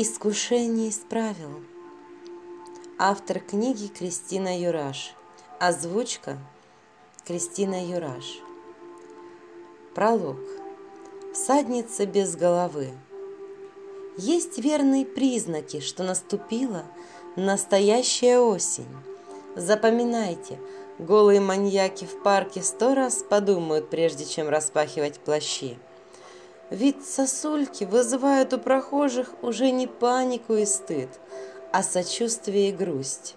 Искушение исправил. Автор книги Кристина Юраш. Озвучка Кристина Юраш. Пролог. Всадница без головы. Есть верные признаки, что наступила настоящая осень. Запоминайте, голые маньяки в парке сто раз подумают, прежде чем распахивать плащи. Вид сосульки вызывает у прохожих уже не панику и стыд, а сочувствие и грусть.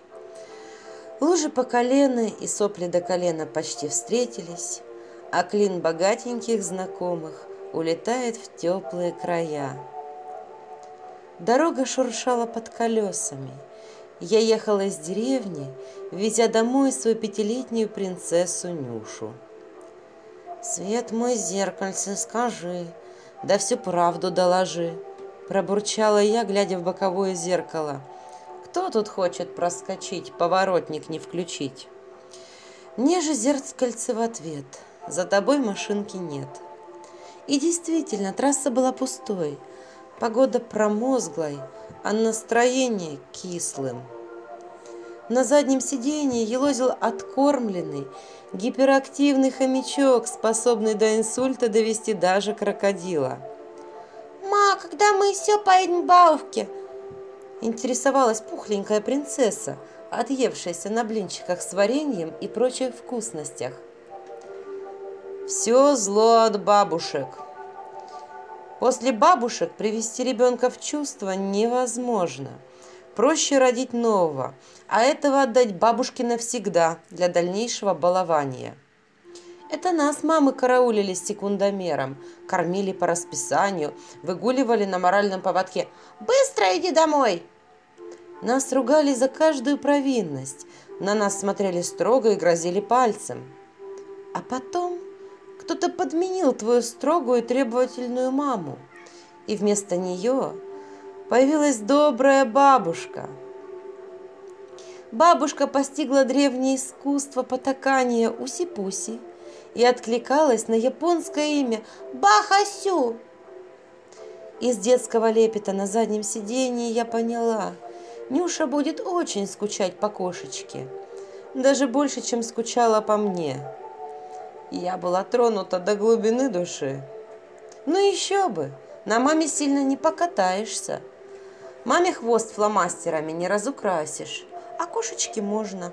Лужи по колено и сопли до колена почти встретились, а клин богатеньких знакомых улетает в теплые края. Дорога шуршала под колесами. Я ехала из деревни, везя домой свою пятилетнюю принцессу Нюшу. «Свет мой зеркальце, скажи, да всю правду доложи, пробурчала я, глядя в боковое зеркало. Кто тут хочет проскочить, поворотник не включить? Мне же зеркальце в ответ. За тобой машинки нет. И действительно, трасса была пустой. Погода промозглой, а настроение кислым. На заднем сиденье елозил откормленный, Гиперактивный хомячок, способный до инсульта довести даже крокодила. «Ма, когда мы все поедем бабушке?» Интересовалась пухленькая принцесса, отъевшаяся на блинчиках с вареньем и прочих вкусностях. «Все зло от бабушек», После бабушек привести ребенка в чувство невозможно. Проще родить нового, а этого отдать бабушке навсегда для дальнейшего балования. Это нас мамы караулили секундомером, кормили по расписанию, выгуливали на моральном поводке. «Быстро иди домой!» Нас ругали за каждую провинность, на нас смотрели строго и грозили пальцем. А потом кто-то подменил твою строгую и требовательную маму, и вместо нее появилась добрая бабушка – Бабушка постигла древнее искусство потакания уси-пуси и откликалась на японское имя Бахасю. Из детского лепета на заднем сиденье я поняла, Нюша будет очень скучать по кошечке, даже больше, чем скучала по мне. Я была тронута до глубины души. Ну еще бы, на маме сильно не покатаешься. Маме хвост фломастерами не разукрасишь а кошечке можно,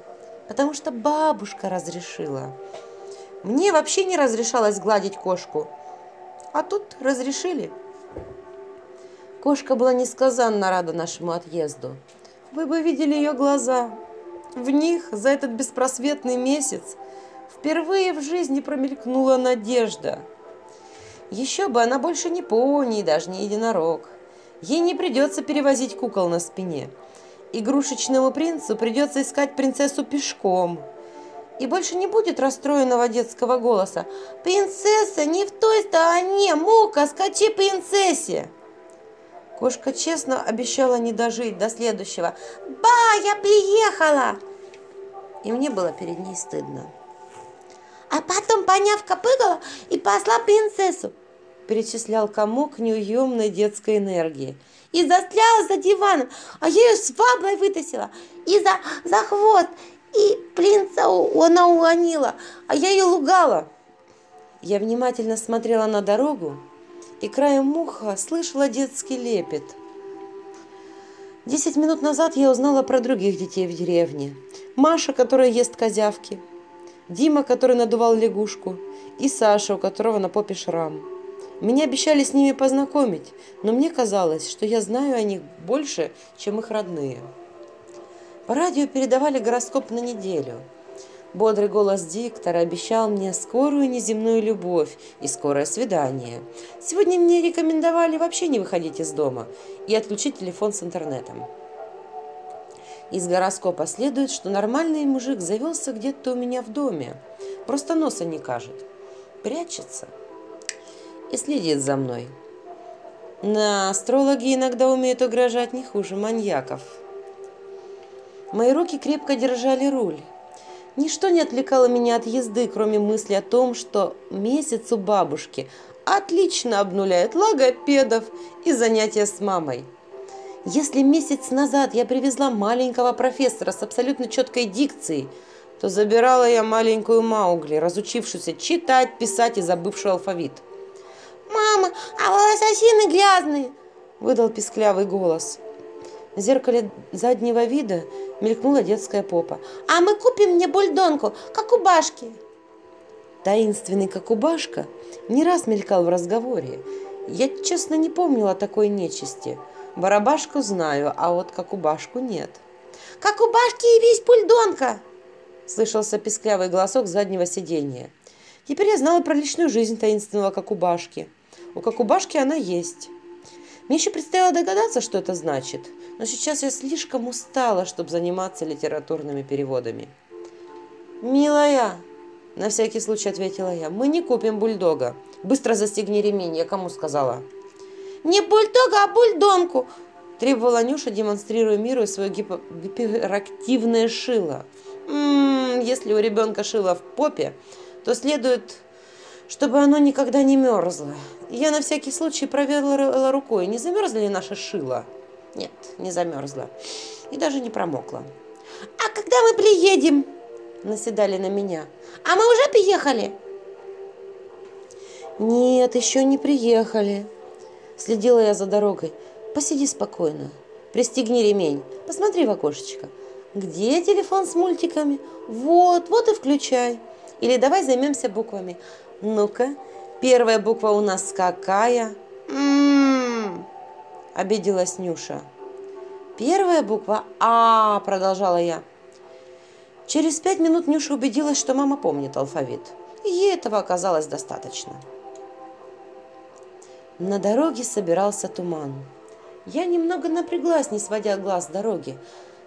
потому что бабушка разрешила. Мне вообще не разрешалось гладить кошку, а тут разрешили. Кошка была несказанно рада нашему отъезду. Вы бы видели ее глаза. В них за этот беспросветный месяц впервые в жизни промелькнула надежда. Еще бы она больше не пони, даже не единорог. Ей не придется перевозить кукол на спине – игрушечному принцу придется искать принцессу пешком. И больше не будет расстроенного детского голоса. «Принцесса не в той стороне! Мука, скачи принцессе!» Кошка честно обещала не дожить до следующего. «Ба, я приехала!» И мне было перед ней стыдно. А потом понявка пыгала и посла принцессу перечислял комок неуемной детской энергии. И застряла за диваном, а я ее сваблой вытащила. И за, за хвост, и принца она уронила, а я ее лугала. Я внимательно смотрела на дорогу и краем муха слышала детский лепет. Десять минут назад я узнала про других детей в деревне. Маша, которая ест козявки, Дима, который надувал лягушку, и Саша, у которого на попе шрам. Меня обещали с ними познакомить, но мне казалось, что я знаю о них больше, чем их родные. По радио передавали гороскоп на неделю. Бодрый голос диктора обещал мне скорую неземную любовь и скорое свидание. Сегодня мне рекомендовали вообще не выходить из дома и отключить телефон с интернетом. Из гороскопа следует, что нормальный мужик завелся где-то у меня в доме. Просто носа не кажет. Прячется и следит за мной. На астрологи иногда умеют угрожать не хуже маньяков. Мои руки крепко держали руль. Ничто не отвлекало меня от езды, кроме мысли о том, что месяц у бабушки отлично обнуляет логопедов и занятия с мамой. Если месяц назад я привезла маленького профессора с абсолютно четкой дикцией, то забирала я маленькую Маугли, разучившуюся читать, писать и забывшую алфавит. «Мама, а ассасины грязные!» – выдал писклявый голос. В зеркале заднего вида мелькнула детская попа. «А мы купим мне бульдонку, как у Башки!» Таинственный Кокубашка не раз мелькал в разговоре. Я, честно, не помнила такой нечисти. Барабашку знаю, а вот Кокубашку нет. «Кокубашки и весь бульдонка!» Слышался песклявый голосок с заднего сиденья. Теперь я знала про личную жизнь таинственного Кокубашки. У Кокубашки она есть. Мне еще предстояло догадаться, что это значит, но сейчас я слишком устала, чтобы заниматься литературными переводами. «Милая!» На всякий случай ответила я. Мы не купим бульдога. Быстро застегни ремень, я кому сказала? Не бульдога, а бульдонку, требовала Нюша, демонстрируя миру свое гиперактивное шило. М-м, если у ребенка шило в попе, то следует, чтобы оно никогда не мерзло. Я на всякий случай проверила рукой, не замерзли ли наше шило. Нет, не замерзла. И даже не промокла. «А когда мы приедем?» наседали на меня. «А мы уже приехали?» «Нет, еще не приехали». Следила я за дорогой. «Посиди спокойно. Пристегни ремень. Посмотри в окошечко. Где телефон с мультиками? Вот, вот и включай. Или давай займемся буквами. Ну-ка, первая буква у нас какая?» «М-м-м», обиделась Нюша. «Первая буква А», продолжала я. Через пять минут Нюша убедилась, что мама помнит алфавит. И ей этого оказалось достаточно. На дороге собирался туман. Я немного напряглась, не сводя глаз с дороги.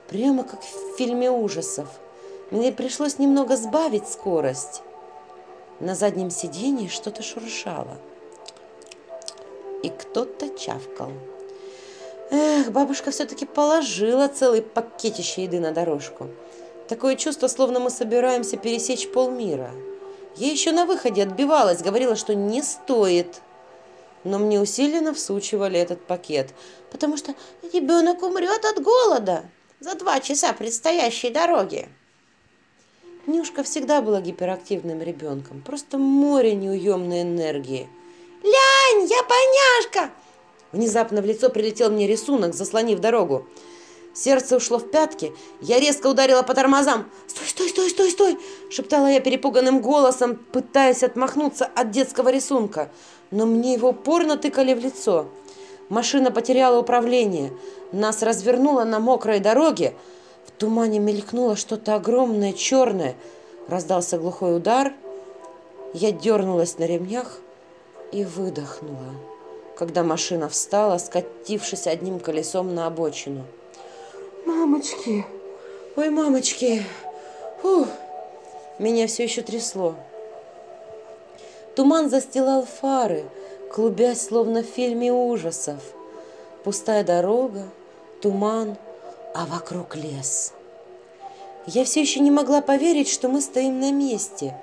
Прямо как в фильме ужасов. Мне пришлось немного сбавить скорость. На заднем сиденье что-то шуршало. И кто-то чавкал. Эх, бабушка все-таки положила целый пакетище еды на дорожку. Такое чувство, словно мы собираемся пересечь полмира. Я еще на выходе отбивалась, говорила, что не стоит. Но мне усиленно всучивали этот пакет, потому что ребенок умрет от голода за два часа предстоящей дороги. Нюшка всегда была гиперактивным ребенком, просто море неуемной энергии. «Лянь, я поняшка!» Внезапно в лицо прилетел мне рисунок, заслонив дорогу. Сердце ушло в пятки. Я резко ударила по тормозам. «Стой, стой, стой, стой, стой!» Шептала я перепуганным голосом, пытаясь отмахнуться от детского рисунка. Но мне его упорно тыкали в лицо. Машина потеряла управление. Нас развернуло на мокрой дороге. Тумане мелькнуло что-то огромное, черное. Раздался глухой удар. Я дернулась на ремнях и выдохнула, когда машина встала, скатившись одним колесом на обочину. Мамочки, ой, мамочки, Фух. меня все еще трясло. Туман застилал фары, клубясь, словно в фильме ужасов. Пустая дорога, туман, а вокруг лес. Я все еще не могла поверить, что мы стоим на месте.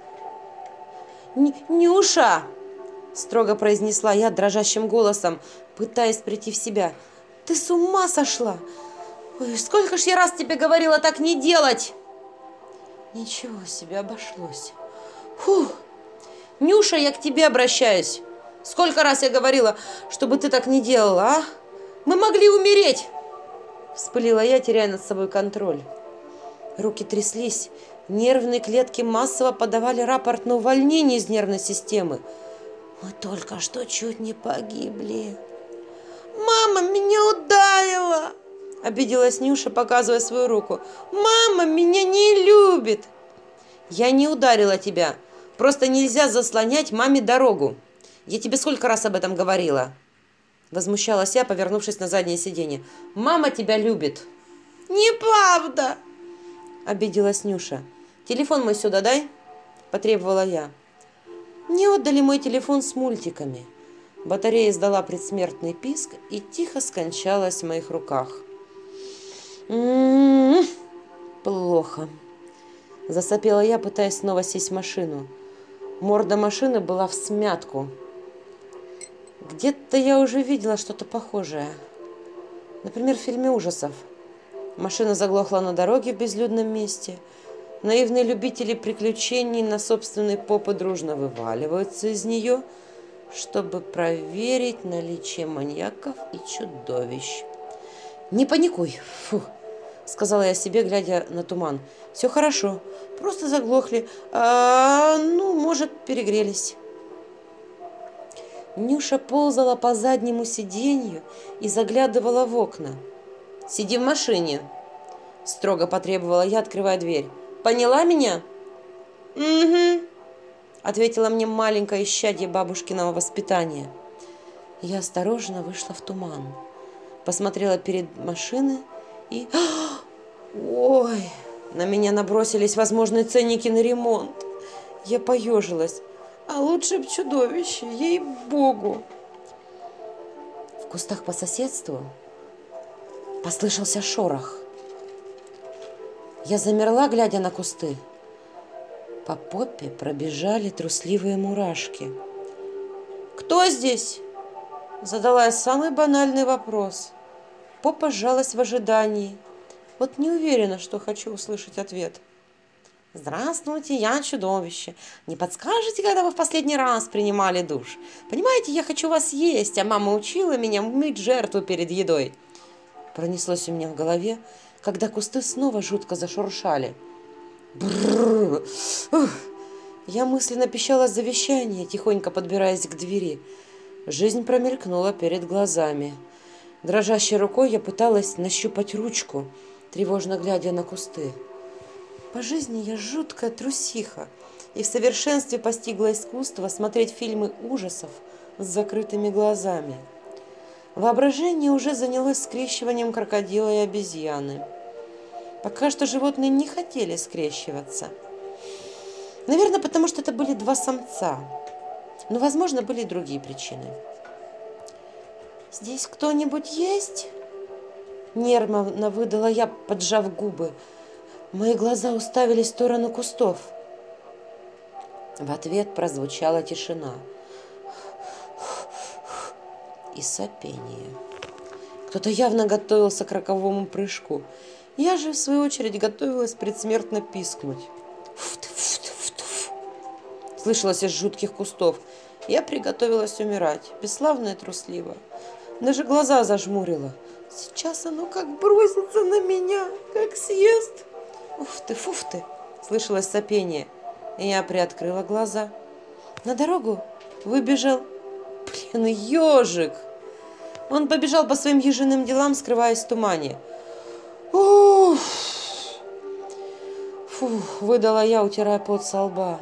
«Нюша!» – строго произнесла я дрожащим голосом, пытаясь прийти в себя. «Ты с ума сошла! Ой, сколько ж я раз тебе говорила так не делать! Ничего себе обошлось. Фух. Нюша, я к тебе обращаюсь. Сколько раз я говорила, чтобы ты так не делала, а? Мы могли умереть! Вспылила я, теряя над собой контроль. Руки тряслись, нервные клетки массово подавали рапорт на увольнение из нервной системы. Мы только что чуть не погибли. «Мама меня ударила!» Обиделась Нюша, показывая свою руку. «Мама меня не любит!» «Я не ударила тебя. Просто нельзя заслонять маме дорогу. Я тебе сколько раз об этом говорила?» Возмущалась я, повернувшись на заднее сиденье. «Мама тебя любит!» «Неправда!» Обиделась Нюша. «Телефон мой сюда дай!» Потребовала я. Не отдали мой телефон с мультиками. Батарея издала предсмертный писк и тихо скончалась в моих руках. М-м-м, плохо. Засопела я, пытаясь снова сесть в машину. Морда машины была в смятку. Где-то я уже видела что-то похожее. Например, в фильме ужасов. Машина заглохла на дороге в безлюдном месте. Наивные любители приключений на собственный попы дружно вываливаются из нее, чтобы проверить наличие маньяков и чудовищ. «Не паникуй!» Фу, сказала я себе, глядя на туман. «Все хорошо, просто заглохли. А, ну, может, перегрелись». Нюша ползала по заднему сиденью и заглядывала в окна. «Сиди в машине!» – строго потребовала я, открывая дверь. «Поняла меня?» «Угу», – ответила мне маленькое исчадье бабушкиного воспитания. Я осторожно вышла в туман, посмотрела перед машиной и... Ой! На меня набросились возможные ценники на ремонт. Я поежилась а лучше б чудовище, ей-богу. В кустах по соседству послышался шорох. Я замерла, глядя на кусты. По попе пробежали трусливые мурашки. «Кто здесь?» Задала я самый банальный вопрос. Попа сжалась в ожидании. Вот не уверена, что хочу услышать ответ. Здравствуйте, я чудовище. Не подскажете, когда вы в последний раз принимали душ? Понимаете, я хочу вас есть, а мама учила меня мыть жертву перед едой. Пронеслось у меня в голове, когда кусты снова жутко зашуршали. Бррр. Я мысленно пищала завещание, тихонько подбираясь к двери. Жизнь промелькнула перед глазами. Дрожащей рукой я пыталась нащупать ручку, тревожно глядя на кусты. По жизни я жуткая трусиха и в совершенстве постигла искусство смотреть фильмы ужасов с закрытыми глазами. Воображение уже занялось скрещиванием крокодила и обезьяны. Пока что животные не хотели скрещиваться. Наверное, потому что это были два самца. Но, возможно, были и другие причины. «Здесь кто-нибудь есть?» Нервно выдала я, поджав губы, Мои глаза уставились в сторону кустов. В ответ прозвучала тишина и сопение. Кто-то явно готовился к роковому прыжку. Я же, в свою очередь, готовилась предсмертно пискнуть. Слышалось из жутких кустов. Я приготовилась умирать, бесславно и трусливо. Даже глаза зажмурила. Сейчас оно как бросится на меня, как съест. «Уф ты, фуф ты!» – слышалось сопение. И я приоткрыла глаза. На дорогу выбежал, блин, ежик. Он побежал по своим ежиным делам, скрываясь в тумане. «Уф!» Фух, выдала я, утирая пот со лба.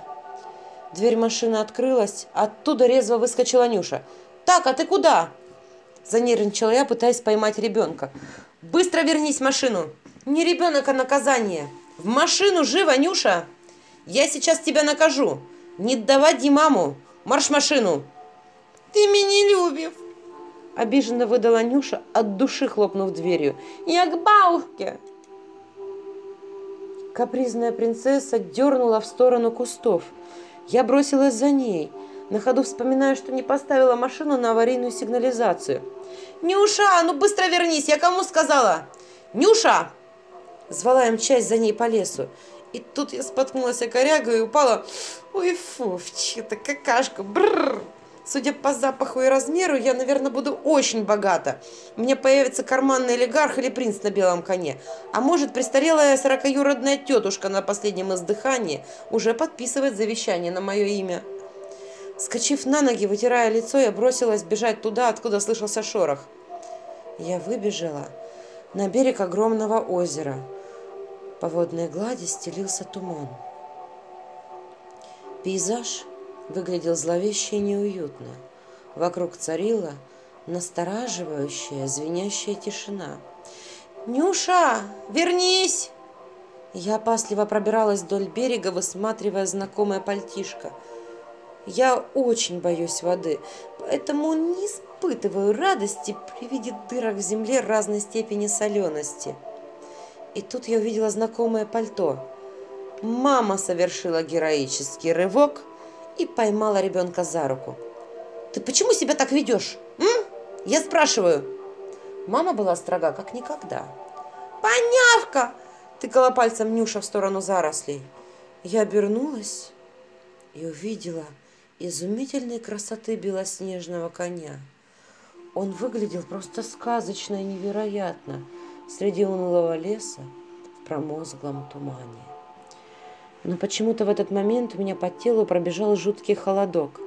Дверь машины открылась, оттуда резво выскочила Нюша. «Так, а ты куда?» Занервничала я, пытаясь поймать ребенка. «Быстро вернись в машину!» «Не ребенок, а наказание!» В машину живо, Нюша! Я сейчас тебя накажу. Не доводи маму. Марш машину. Ты меня любишь. Обиженно выдала Нюша, от души хлопнув дверью. Я к бабушке. Капризная принцесса дернула в сторону кустов. Я бросилась за ней, на ходу вспоминая, что не поставила машину на аварийную сигнализацию. «Нюша, ну быстро вернись! Я кому сказала?» «Нюша!» Звала им часть за ней по лесу. И тут я споткнулась о корягу и упала. Ой, фу, чья-то какашка. Бррр. Судя по запаху и размеру, я, наверное, буду очень богата. У меня появится карманный олигарх или принц на белом коне. А может, престарелая сорокаюродная тетушка на последнем издыхании уже подписывает завещание на мое имя. Скочив на ноги, вытирая лицо, я бросилась бежать туда, откуда слышался шорох. Я выбежала на берег огромного озера – по водной глади стелился туман. Пейзаж выглядел зловеще и неуютно. Вокруг царила настораживающая, звенящая тишина. «Нюша, вернись!» Я опасливо пробиралась вдоль берега, высматривая знакомое пальтишко. Я очень боюсь воды, поэтому не испытываю радости при виде дырок в земле разной степени солености. И тут я увидела знакомое пальто. Мама совершила героический рывок и поймала ребенка за руку. «Ты почему себя так ведешь? М? Я спрашиваю!» Мама была строга, как никогда. «Понявка!» – тыкала пальцем Нюша в сторону зарослей. Я обернулась и увидела изумительной красоты белоснежного коня. Он выглядел просто сказочно и невероятно среди унылого леса в промозглом тумане. Но почему-то в этот момент у меня по телу пробежал жуткий холодок.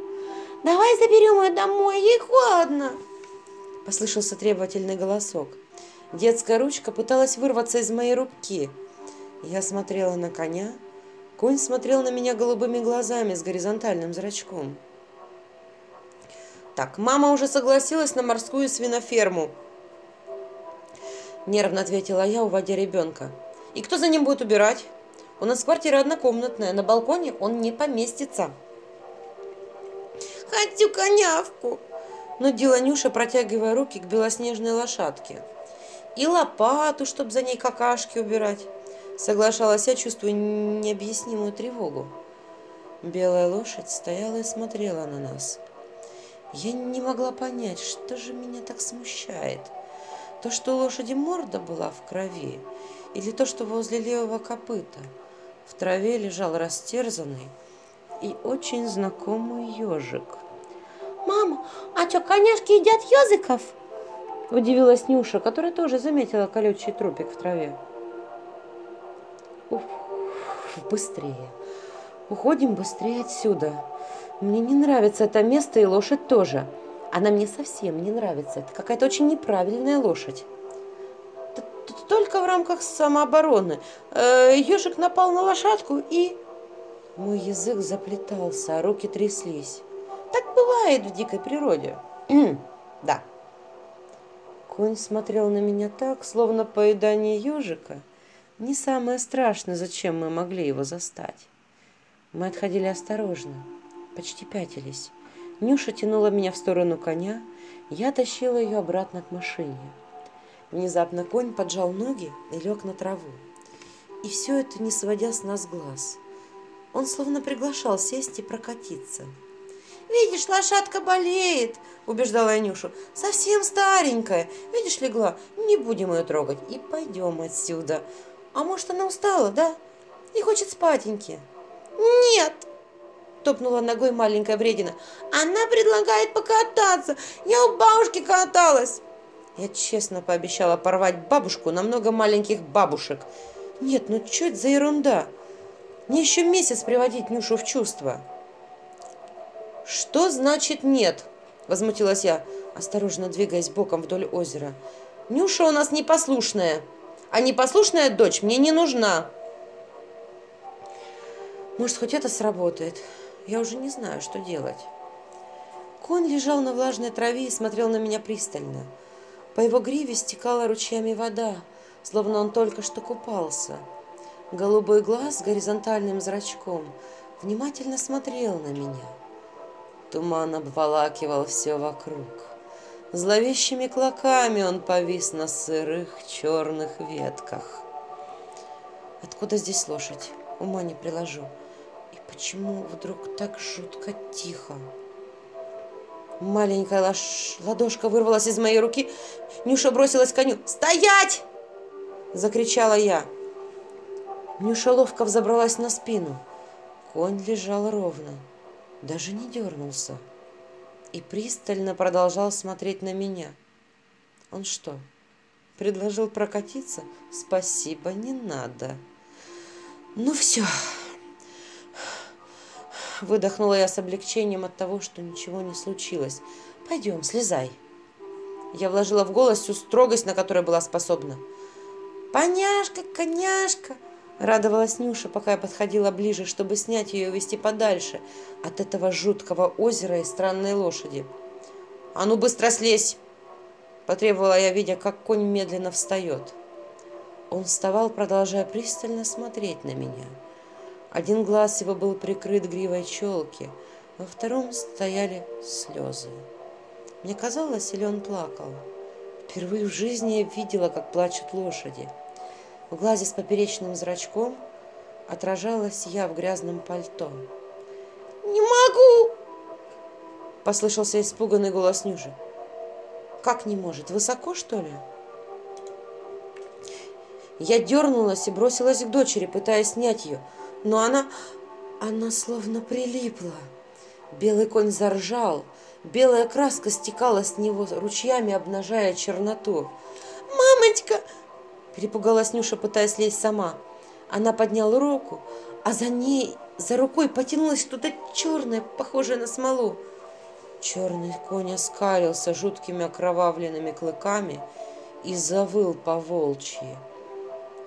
«Давай заберем ее домой, ей холодно!» Послышался требовательный голосок. Детская ручка пыталась вырваться из моей руки. Я смотрела на коня, Конь смотрел на меня голубыми глазами с горизонтальным зрачком. Так, мама уже согласилась на морскую свиноферму. Нервно ответила я, уводя ребенка. И кто за ним будет убирать? У нас квартира однокомнатная, на балконе он не поместится. Хочу конявку, нудила Нюша, протягивая руки к белоснежной лошадке. И лопату, чтобы за ней какашки убирать. Соглашалась я, чувствуя необъяснимую тревогу. Белая лошадь стояла и смотрела на нас. Я не могла понять, что же меня так смущает. То, что у лошади морда была в крови, или то, что возле левого копыта в траве лежал растерзанный и очень знакомый ежик. «Мама, а что, коняшки едят языков?» Удивилась Нюша, которая тоже заметила колючий трупик в траве. Уф, быстрее. Уходим быстрее отсюда. Мне не нравится это место и лошадь тоже. Она мне совсем не нравится. Это какая-то очень неправильная лошадь. Только в рамках самообороны. Э, ежик напал на лошадку и... Мой язык заплетался, а руки тряслись. Так бывает в дикой природе. да. Конь смотрел на меня так, словно поедание ежика не самое страшное, зачем мы могли его застать. Мы отходили осторожно, почти пятились. Нюша тянула меня в сторону коня, я тащила ее обратно к машине. Внезапно конь поджал ноги и лег на траву. И все это не сводя с нас глаз. Он словно приглашал сесть и прокатиться. «Видишь, лошадка болеет!» – убеждала я Нюшу. «Совсем старенькая. Видишь, легла? Не будем ее трогать. И пойдем отсюда. А может, она устала, да? И хочет спатеньки. Нет, топнула ногой маленькая вредина. Она предлагает покататься. Я у бабушки каталась. Я честно пообещала порвать бабушку на много маленьких бабушек. Нет, ну что это за ерунда? Мне еще месяц приводить Нюшу в чувство. Что значит нет? Возмутилась я, осторожно двигаясь боком вдоль озера. Нюша у нас непослушная а непослушная дочь мне не нужна. Может, хоть это сработает. Я уже не знаю, что делать. Конь лежал на влажной траве и смотрел на меня пристально. По его гриве стекала ручьями вода, словно он только что купался. Голубой глаз с горизонтальным зрачком внимательно смотрел на меня. Туман обволакивал все вокруг. Зловещими клоками он повис на сырых черных ветках. Откуда здесь лошадь? Ума не приложу. Почему вдруг так жутко тихо? Маленькая лош... ладошка вырвалась из моей руки. Нюша бросилась к коню. «Стоять!» Закричала я. Нюша ловко взобралась на спину. Конь лежал ровно. Даже не дернулся и пристально продолжал смотреть на меня. Он что, предложил прокатиться? Спасибо, не надо. Ну все. Выдохнула я с облегчением от того, что ничего не случилось. Пойдем, слезай. Я вложила в голос всю строгость, на которую была способна. «Поняшка, коняшка!» Радовалась Нюша, пока я подходила ближе, чтобы снять ее и увести подальше от этого жуткого озера и странной лошади. «А ну быстро слезь!» Потребовала я, видя, как конь медленно встает. Он вставал, продолжая пристально смотреть на меня. Один глаз его был прикрыт гривой челки, во втором стояли слезы. Мне казалось, или он плакал. Впервые в жизни я видела, как плачут лошади – в глазе с поперечным зрачком отражалась я в грязном пальто. «Не могу!» Послышался испуганный голос Нюжи. Как не может? Высоко, что ли? Я дернулась и бросилась к дочери, пытаясь снять ее. Но она... Она словно прилипла. Белый конь заржал. Белая краска стекала с него ручьями, обнажая черноту. «Мамочка!» – перепугалась Нюша, пытаясь лезть сама. Она подняла руку, а за ней, за рукой потянулось что-то черное, похожее на смолу. Черный конь оскалился жуткими окровавленными клыками и завыл по волчьи.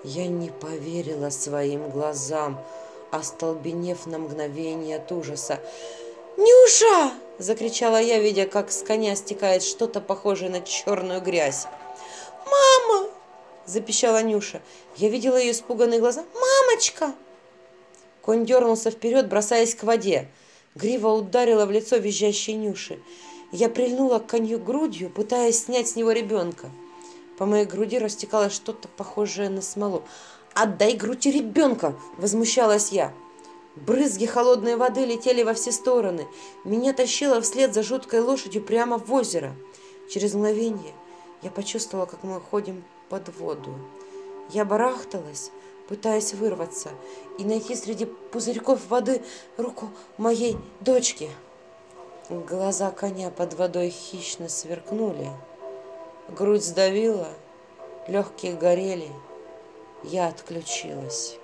Я не поверила своим глазам, остолбенев на мгновение от ужаса. «Нюша!» – закричала я, видя, как с коня стекает что-то похожее на черную грязь. «Мама!» – запищала Нюша. Я видела ее испуганные глаза. «Мамочка!» Конь дернулся вперед, бросаясь к воде. Грива ударила в лицо визжащей Нюши. Я прильнула к коню грудью, пытаясь снять с него ребенка. По моей груди растекалось что-то похожее на смолу. «Отдай грудь ребенка!» – возмущалась я. Брызги холодной воды летели во все стороны. Меня тащило вслед за жуткой лошадью прямо в озеро. Через мгновение я почувствовала, как мы ходим под воду. Я барахталась, пытаясь вырваться и найти среди пузырьков воды руку моей дочки. Глаза коня под водой хищно сверкнули. Грудь сдавила, легкие горели. Я отключилась.